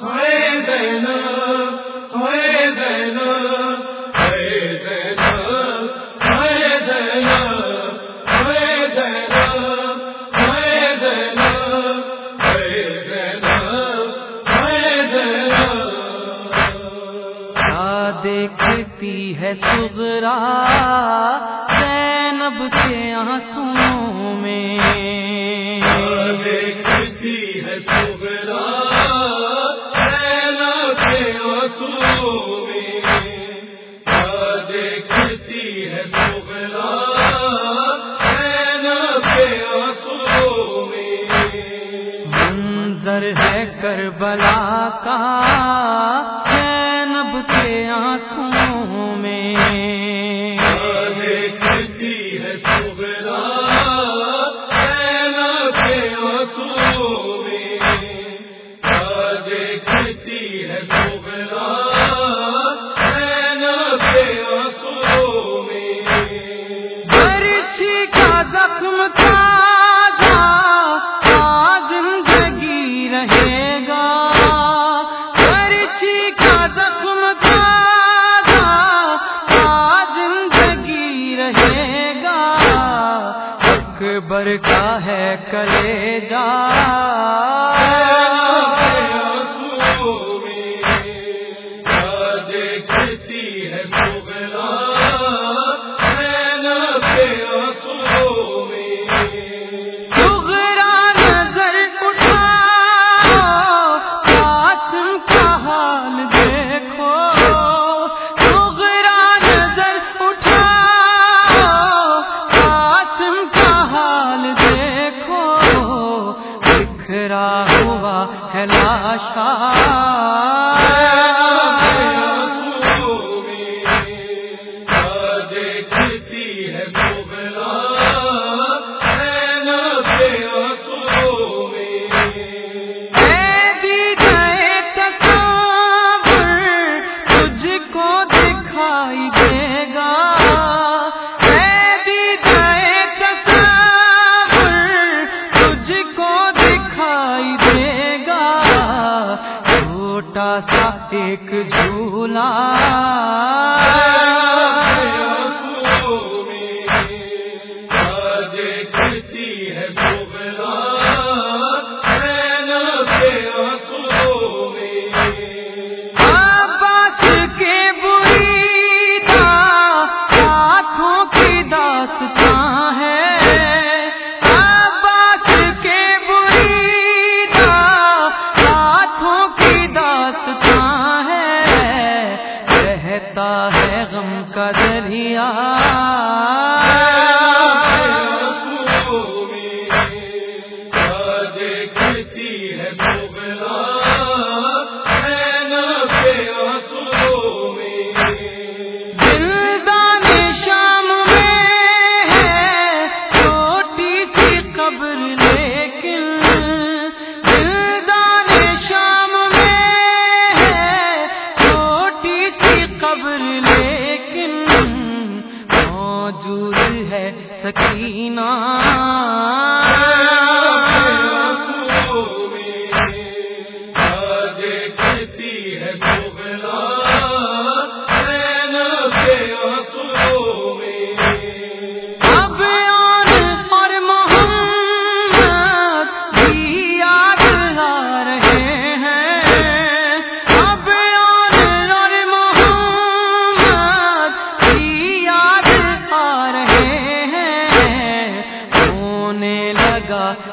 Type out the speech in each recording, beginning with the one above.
ہائے دینا ہائے دینا ہائے دینا ہائے دینا دیکھتی ہے سغرا زینب کے آنسوں میں۔ کربلا کا اکبر کا ہے کلے جا بکھرا ہوا ہے لاشا بھولا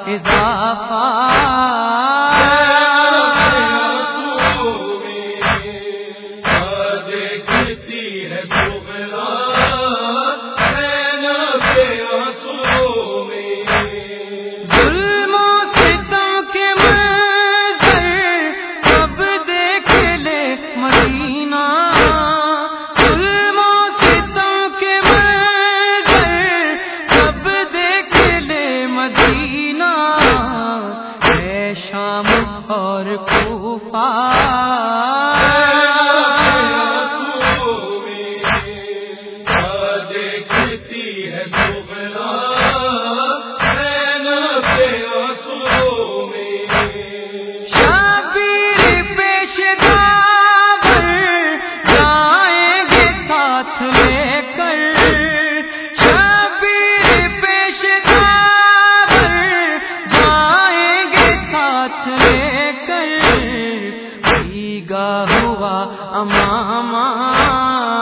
اضافہ کوفہ ہے دیگا ہوا اماں